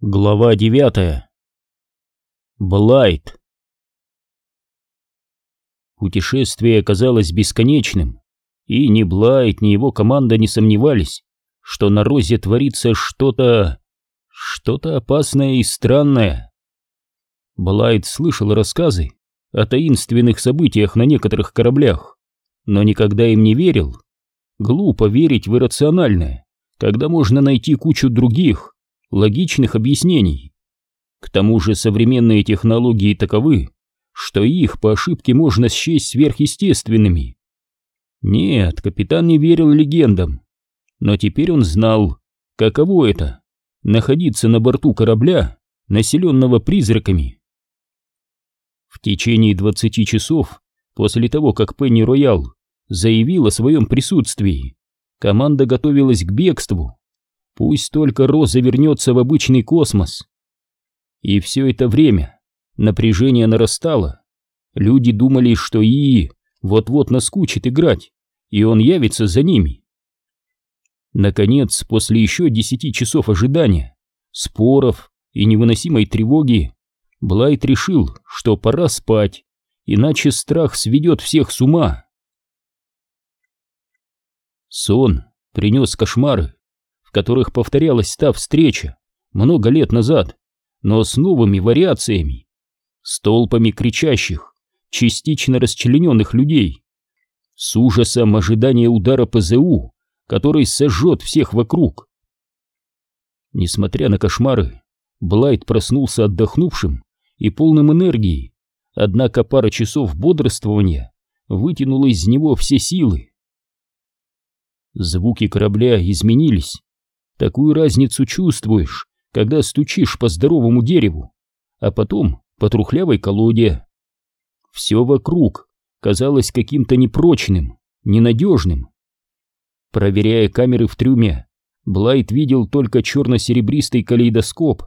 Глава девятая. Блайт. Путешествие оказалось бесконечным, и ни Блайт, ни его команда не сомневались, что на Розе творится что-то... что-то опасное и странное. Блайт слышал рассказы о таинственных событиях на некоторых кораблях, но никогда им не верил. Глупо верить в иррациональное, когда можно найти кучу других, логичных объяснений. К тому же современные технологии таковы, что их по ошибке можно счесть сверхъестественными. Нет, капитан не верил легендам, но теперь он знал, каково это — находиться на борту корабля, населенного призраками. В течение 20 часов после того, как Пенни Роял заявил о своем присутствии, команда готовилась к бегству. Пусть только Роза вернется в обычный космос. И все это время напряжение нарастало. Люди думали, что ИИ вот-вот наскучит играть, и он явится за ними. Наконец, после еще десяти часов ожидания, споров и невыносимой тревоги, Блайт решил, что пора спать, иначе страх сведет всех с ума. Сон принес кошмары в которых повторялась та встреча много лет назад, но с новыми вариациями, с толпами кричащих, частично расчлененных людей, с ужасом ожидания удара ПЗУ, который сожжет всех вокруг. Несмотря на кошмары, Блайт проснулся отдохнувшим и полным энергии, однако пара часов бодрствования вытянула из него все силы. Звуки корабля изменились, Такую разницу чувствуешь, когда стучишь по здоровому дереву, а потом по трухлявой колоде. Все вокруг казалось каким-то непрочным, ненадежным. Проверяя камеры в трюме, Блайт видел только черно-серебристый калейдоскоп.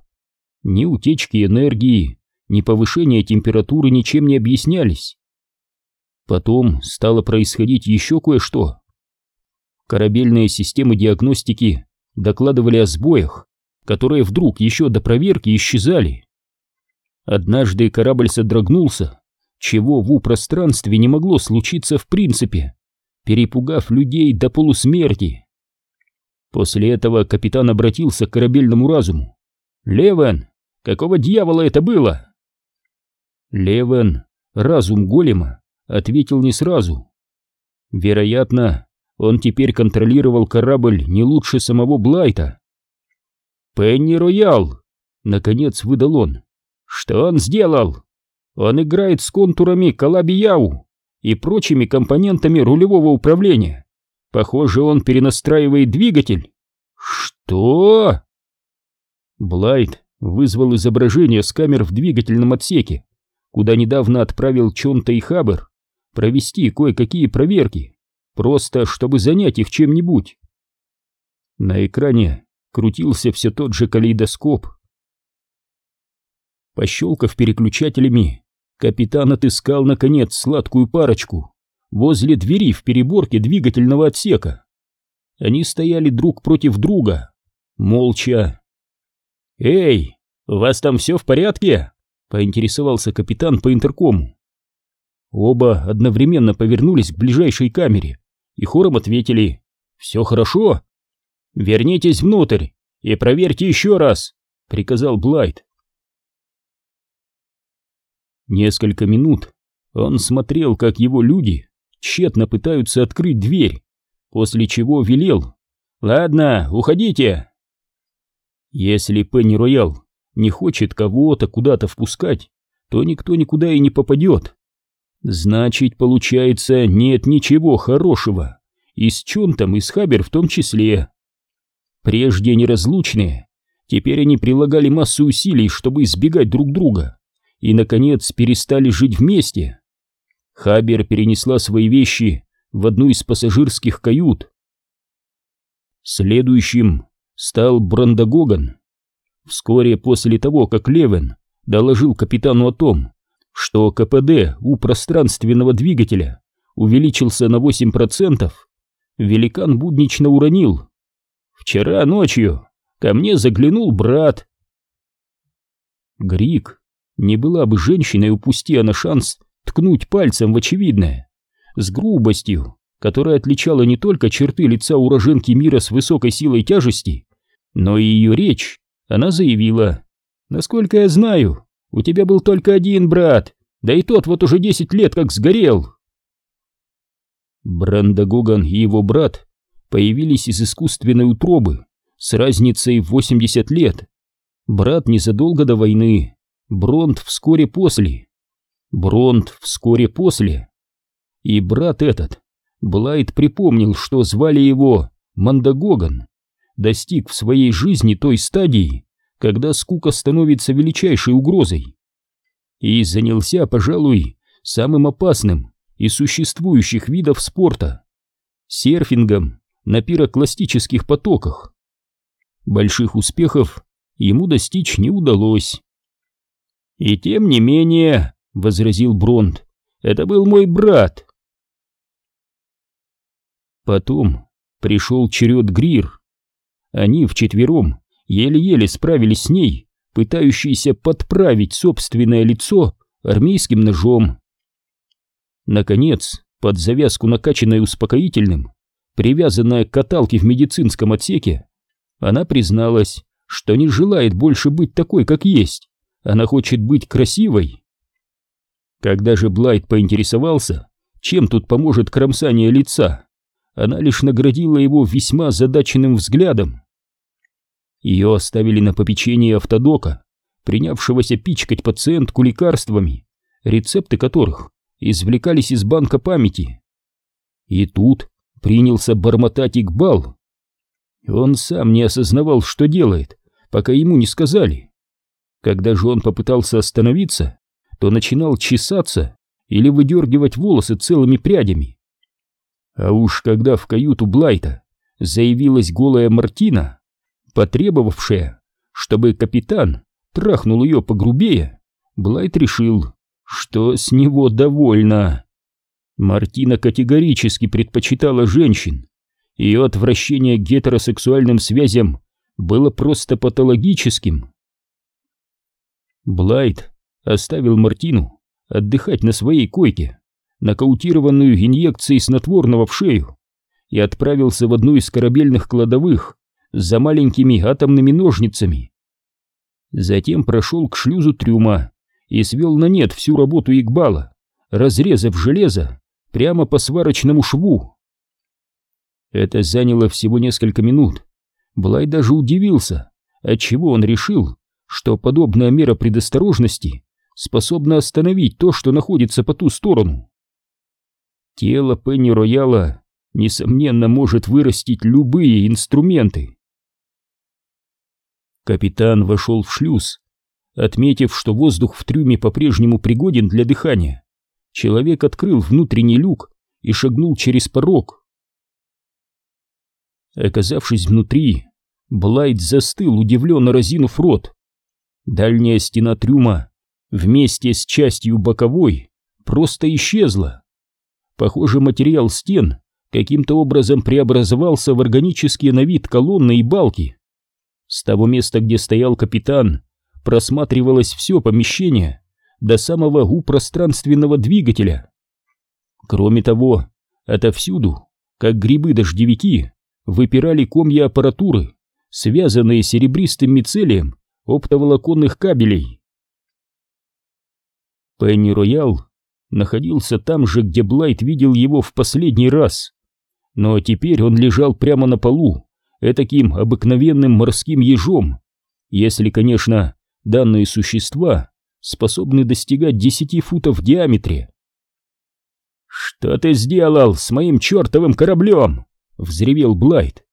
Ни утечки энергии, ни повышение температуры ничем не объяснялись. Потом стало происходить еще кое-что. Корабельные системы диагностики докладывали о сбоях, которые вдруг еще до проверки исчезали. Однажды корабль содрогнулся, чего в пространстве не могло случиться в принципе, перепугав людей до полусмерти. После этого капитан обратился к корабельному разуму. «Левен, какого дьявола это было?» Левен, разум голема, ответил не сразу. Вероятно, он теперь контролировал корабль не лучше самого Блайта. «Пенни Роял!» — наконец выдал он. «Что он сделал? Он играет с контурами Калабияу и прочими компонентами рулевого управления. Похоже, он перенастраивает двигатель». «Что?» Блайт вызвал изображение с камер в двигательном отсеке, куда недавно отправил Чонта и Хабер провести кое-какие проверки просто чтобы занять их чем-нибудь. На экране крутился все тот же калейдоскоп. Пощелкав переключателями, капитан отыскал, наконец, сладкую парочку возле двери в переборке двигательного отсека. Они стояли друг против друга, молча. «Эй, у вас там все в порядке?» — поинтересовался капитан по интеркому. Оба одновременно повернулись к ближайшей камере и хором ответили «Все хорошо?» «Вернитесь внутрь и проверьте еще раз», — приказал Блайт. Несколько минут он смотрел, как его люди тщетно пытаются открыть дверь, после чего велел «Ладно, уходите!» Если Пенни Роял не хочет кого-то куда-то впускать, то никто никуда и не попадет. Значит, получается, нет ничего хорошего. И с Чунтом, и с Хабер в том числе. Прежде неразлучные, теперь они прилагали массу усилий, чтобы избегать друг друга. И, наконец, перестали жить вместе. Хабер перенесла свои вещи в одну из пассажирских кают. Следующим стал Брандагоган. Вскоре после того, как Левен доложил капитану о том, что КПД у пространственного двигателя увеличился на 8%, великан буднично уронил. «Вчера ночью ко мне заглянул брат. Грик не была бы женщиной, упусти она шанс ткнуть пальцем в очевидное, с грубостью, которая отличала не только черты лица уроженки мира с высокой силой тяжести, но и ее речь, она заявила, «Насколько я знаю, у тебя был только один брат, да и тот вот уже десять лет как сгорел». Бранда Гоган и его брат появились из искусственной утробы с разницей в 80 лет. Брат незадолго до войны, Бронт вскоре после. Бронт вскоре после. И брат этот, Блайт припомнил, что звали его Мандагоган, достиг в своей жизни той стадии, когда скука становится величайшей угрозой. И занялся, пожалуй, самым опасным из существующих видов спорта — серфингом на пирокластических потоках. Больших успехов ему достичь не удалось. «И тем не менее», — возразил Бронт, — «это был мой брат». Потом пришел черед Грир. Они вчетвером еле-еле справились с ней, пытающейся подправить собственное лицо армейским ножом. Наконец, под завязку накачанной успокоительным, привязанная к каталке в медицинском отсеке, она призналась, что не желает больше быть такой, как есть. Она хочет быть красивой. Когда же Блайт поинтересовался, чем тут поможет кромсание лица, она лишь наградила его весьма задаченным взглядом. Ее оставили на попечении автодока, принявшегося пичкать пациентку лекарствами, рецепты которых извлекались из банка памяти. И тут принялся бормотать Игбал. Он сам не осознавал, что делает, пока ему не сказали. Когда же он попытался остановиться, то начинал чесаться или выдергивать волосы целыми прядями. А уж когда в каюту Блайта заявилась голая Мартина, потребовавшая, чтобы капитан трахнул ее погрубее, Блайт решил, что с него довольно. Мартина категорически предпочитала женщин. Ее отвращение к гетеросексуальным связям было просто патологическим. Блайт оставил Мартину отдыхать на своей койке, нокаутированную инъекцией снотворного в шею, и отправился в одну из корабельных кладовых за маленькими атомными ножницами. Затем прошел к шлюзу трюма и свел на нет всю работу Игбала, разрезав железо прямо по сварочному шву. Это заняло всего несколько минут. Блай даже удивился, отчего он решил, что подобная мера предосторожности способна остановить то, что находится по ту сторону. Тело Пенни Рояла, несомненно, может вырастить любые инструменты. Капитан вошел в шлюз, отметив, что воздух в трюме по-прежнему пригоден для дыхания. Человек открыл внутренний люк и шагнул через порог. Оказавшись внутри, Блайт застыл, удивленно разинув рот. Дальняя стена трюма вместе с частью боковой просто исчезла. Похоже, материал стен каким-то образом преобразовался в органические на вид колонны и балки. С того места, где стоял капитан, просматривалось все помещение до самого упространственного двигателя. Кроме того, отовсюду, как грибы-дождевики, выпирали комья аппаратуры, связанные серебристым мицелием оптоволоконных кабелей. Пенни Роял находился там же, где Блайт видел его в последний раз, но теперь он лежал прямо на полу, этаким обыкновенным морским ежом, если, конечно, данные существа способны достигать десяти футов в диаметре. «Что ты сделал с моим чертовым кораблем?» — взревел Блайт.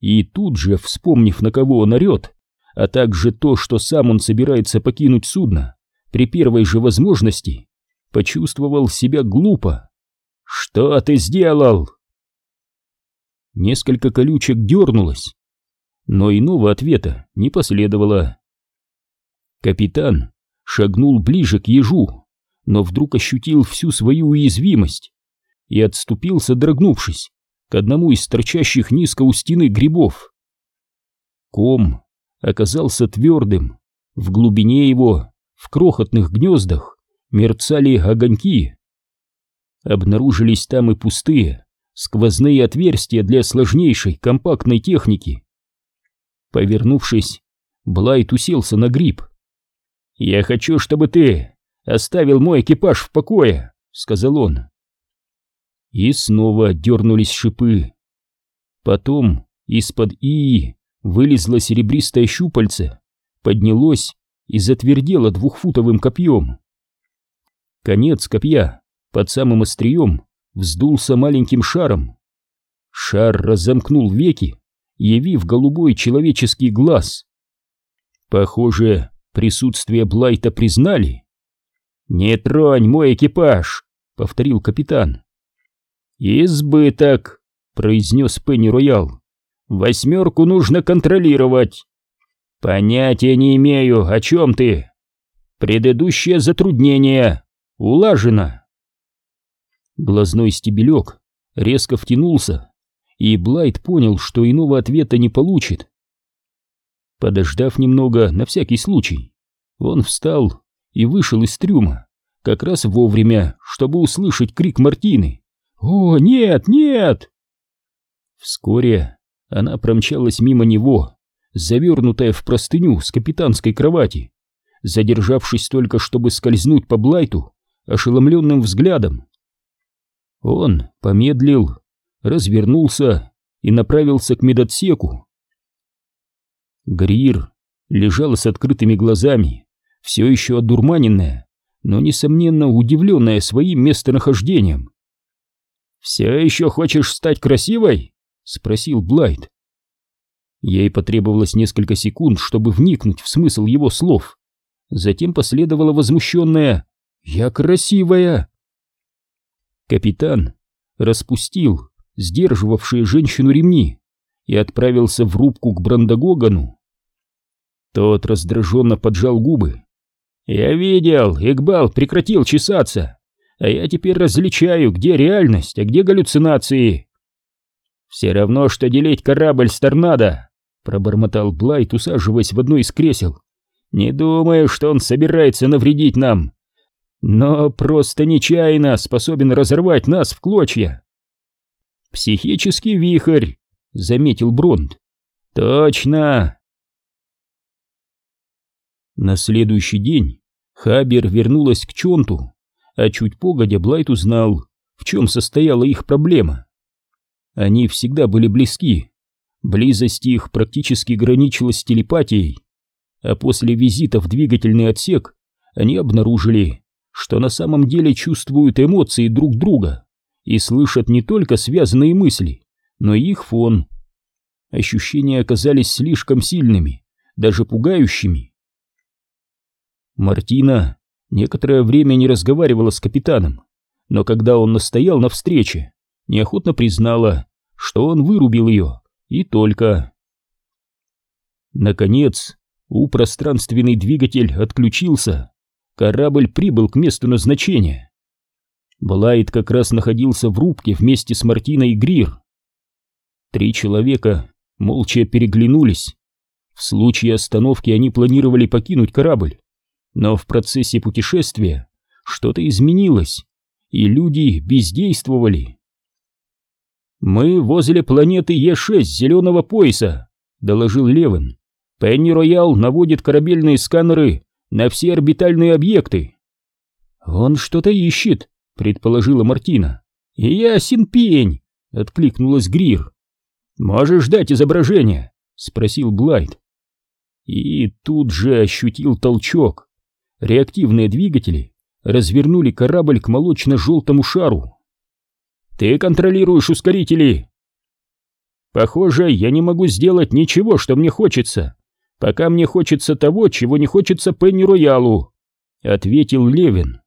И тут же, вспомнив, на кого он орет, а также то, что сам он собирается покинуть судно при первой же возможности, почувствовал себя глупо. «Что ты сделал?» Несколько колючек дернулось, но иного ответа не последовало. Капитан шагнул ближе к ежу, но вдруг ощутил всю свою уязвимость и отступил, содрогнувшись, к одному из торчащих низко у стены грибов. Ком оказался твердым, В глубине его, в крохотных гнездах, мерцали огоньки. Обнаружились там и пустые, сквозные отверстия для сложнейшей компактной техники. Повернувшись, Блайт уселся на гриб. «Я хочу, чтобы ты оставил мой экипаж в покое», — сказал он. И снова дернулись шипы. Потом из-под ии вылезло серебристое щупальце, поднялось и затвердело двухфутовым копьем. Конец копья под самым острием вздулся маленьким шаром. Шар разомкнул веки, явив голубой человеческий глаз. Похоже, присутствие Блайта признали. «Не тронь мой экипаж!» — повторил капитан. «Избыток!» — произнес Пенни Роял. «Восьмерку нужно контролировать!» «Понятия не имею, о чем ты!» «Предыдущее затруднение! Улажено!» Глазной стебелек резко втянулся, и Блайт понял, что иного ответа не получит. Подождав немного, на всякий случай, он встал и вышел из трюма, как раз вовремя, чтобы услышать крик Мартины. «О, нет, нет!» Вскоре она промчалась мимо него, завернутая в простыню с капитанской кровати, задержавшись только, чтобы скользнуть по Блайту ошеломленным взглядом. Он помедлил, развернулся и направился к медотсеку. Грир лежала с открытыми глазами, все еще одурманенная, но, несомненно, удивленная своим местонахождением. «Все еще хочешь стать красивой?» — спросил Блайт. Ей потребовалось несколько секунд, чтобы вникнуть в смысл его слов. Затем последовало возмущенное «Я красивая!». Капитан распустил сдерживавшие женщину ремни и отправился в рубку к Брандагогану. Тот раздраженно поджал губы. «Я видел, Игбал прекратил чесаться, а я теперь различаю, где реальность, а где галлюцинации». «Все равно, что делить корабль с торнадо», — пробормотал Блайт, усаживаясь в одно из кресел. «Не думаю, что он собирается навредить нам, но просто нечаянно способен разорвать нас в клочья». «Психический вихрь», — заметил Бронд. «Точно!» На следующий день Хабер вернулась к Чонту, а чуть погодя Блайт узнал, в чем состояла их проблема. Они всегда были близки, близость их практически граничила с телепатией, а после визита в двигательный отсек они обнаружили, что на самом деле чувствуют эмоции друг друга и слышат не только связанные мысли, но и их фон. Ощущения оказались слишком сильными, даже пугающими. Мартина некоторое время не разговаривала с капитаном, но когда он настоял на встрече, неохотно признала, что он вырубил ее, и только. Наконец, у пространственный двигатель отключился, корабль прибыл к месту назначения. Блайт как раз находился в рубке вместе с Мартиной и Грир. Три человека молча переглянулись. В случае остановки они планировали покинуть корабль, но в процессе путешествия что-то изменилось, и люди бездействовали. «Мы возле планеты Е6 зеленого пояса», — доложил Левин. «Пенни Роял наводит корабельные сканеры на все орбитальные объекты». «Он что-то ищет», — предположила Мартина. «Ясен пень!» — откликнулась Грир. «Можешь дать изображение?» — спросил Блайт. И тут же ощутил толчок. Реактивные двигатели развернули корабль к молочно-желтому шару. «Ты контролируешь ускорители!» «Похоже, я не могу сделать ничего, что мне хочется, пока мне хочется того, чего не хочется Пенни Роялу», — ответил Левин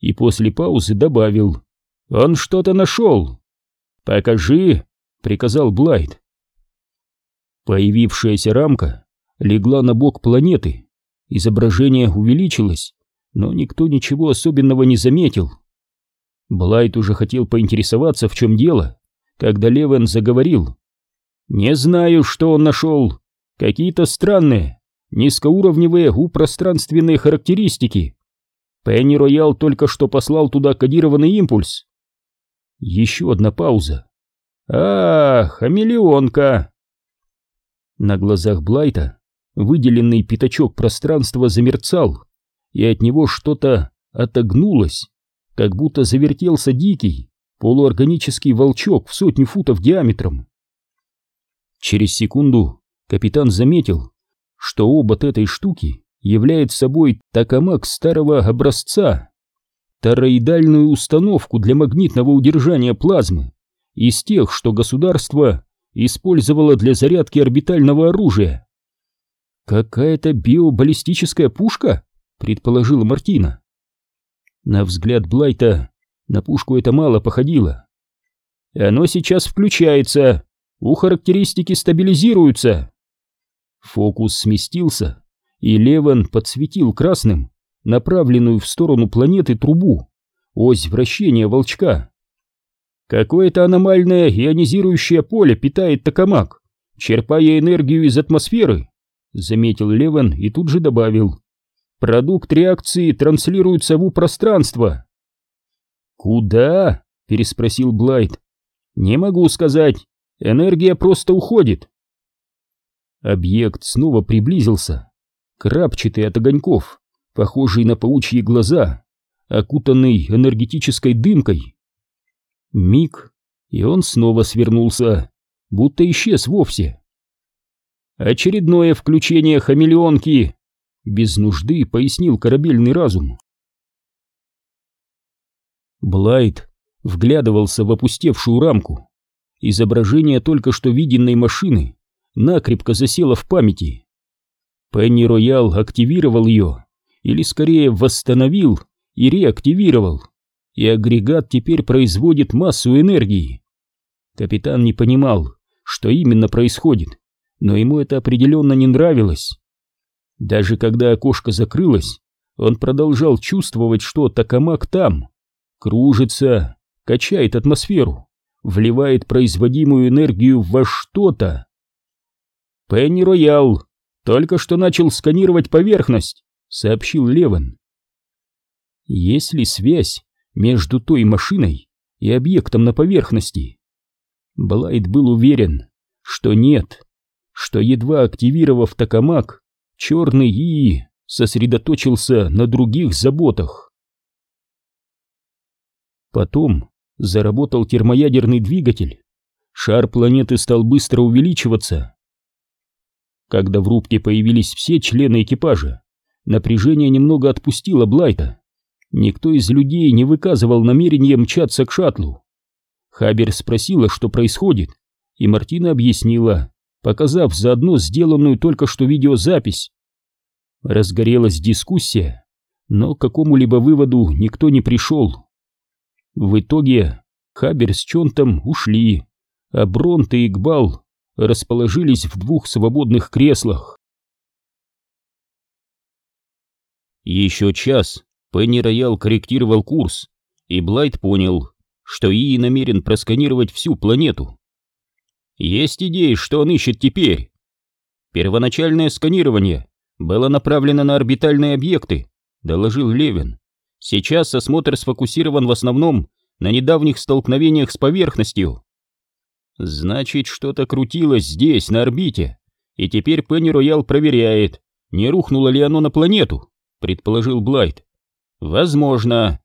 и после паузы добавил. «Он что-то нашел!» «Покажи!» — приказал Блайт. Появившаяся рамка легла на бок планеты. Изображение увеличилось, но никто ничего особенного не заметил. Блайт уже хотел поинтересоваться, в чем дело, когда Левен заговорил. «Не знаю, что он нашел. Какие-то странные, низкоуровневые упространственные характеристики. Пенни Роял только что послал туда кодированный импульс. Еще одна пауза. «Ах, хамелеонка!» На глазах Блайта выделенный пятачок пространства замерцал, и от него что-то отогнулось, как будто завертелся дикий, полуорганический волчок в сотню футов диаметром. Через секунду капитан заметил, что обод этой штуки является собой токамак старого образца, тороидальную установку для магнитного удержания плазмы, из тех, что государство использовало для зарядки орбитального оружия. «Какая-то биобаллистическая пушка?» — предположила Мартина. На взгляд Блайта на пушку это мало походило. «Оно сейчас включается. У характеристики стабилизируются». Фокус сместился, и Леван подсветил красным направленную в сторону планеты трубу, ось вращения волчка. Какое-то аномальное ионизирующее поле питает токамак, черпая энергию из атмосферы, заметил Леван и тут же добавил. Продукт реакции транслируется в пространство. Куда? переспросил Блайт. Не могу сказать. Энергия просто уходит. Объект снова приблизился. Крапчатый от огоньков, похожий на паучьи глаза, окутанный энергетической дымкой. Миг, и он снова свернулся, будто исчез вовсе. Очередное включение хамелеонки, без нужды пояснил корабельный разум. Блайт вглядывался в опустевшую рамку. Изображение только что виденной машины накрепко засело в памяти. Пенни Роял активировал ее, или скорее восстановил и реактивировал, и агрегат теперь производит массу энергии. Капитан не понимал, что именно происходит, но ему это определенно не нравилось. Даже когда окошко закрылось, он продолжал чувствовать, что Токамак там, кружится, качает атмосферу, вливает производимую энергию во что-то. Пенни Роял только что начал сканировать поверхность, сообщил Леван. Есть ли связь между той машиной и объектом на поверхности? Блайт был уверен, что нет, что едва активировав токамак, черный И сосредоточился на других заботах. Потом заработал термоядерный двигатель. Шар планеты стал быстро увеличиваться. Когда в рубке появились все члены экипажа, напряжение немного отпустило Блайта. Никто из людей не выказывал намерения мчаться к шаттлу. Хабер спросила, что происходит, и Мартина объяснила, показав заодно сделанную только что видеозапись. Разгорелась дискуссия, но к какому-либо выводу никто не пришел. В итоге Хабер с Чонтом ушли, а Бронт и Игбал расположились в двух свободных креслах. Еще час Пенни Роял корректировал курс, и Блайт понял, что Ии намерен просканировать всю планету. Есть идеи, что он ищет теперь. Первоначальное сканирование было направлено на орбитальные объекты, доложил Левин. Сейчас осмотр сфокусирован в основном на недавних столкновениях с поверхностью. Значит, что-то крутилось здесь, на орбите, и теперь Пенни Роял проверяет, не рухнуло ли оно на планету, предположил Блайт. Возможно.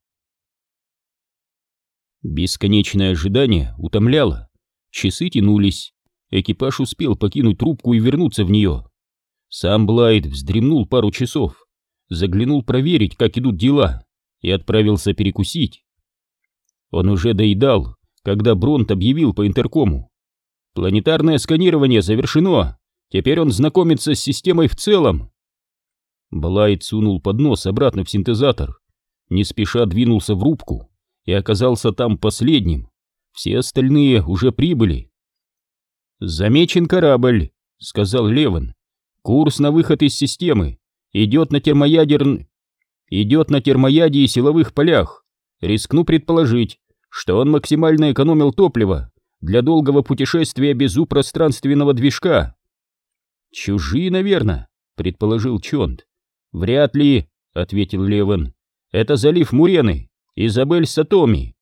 Бесконечное ожидание утомляло. Часы тянулись. Экипаж успел покинуть трубку и вернуться в нее. Сам Блайт вздремнул пару часов, заглянул проверить, как идут дела, и отправился перекусить. Он уже доедал, когда Бронт объявил по интеркому. «Планетарное сканирование завершено, теперь он знакомится с системой в целом». Блайт сунул поднос обратно в синтезатор, не спеша двинулся в рубку и оказался там последним. Все остальные уже прибыли. «Замечен корабль», — сказал Леван. «Курс на выход из системы. Идет на термоядерн... Идет на термояде и силовых полях. Рискну предположить, что он максимально экономил топливо для долгого путешествия без упространственного движка. «Чужие, наверное», — предположил Чонд. «Вряд ли», — ответил Леван. «Это залив Мурены, Изабель Сатоми.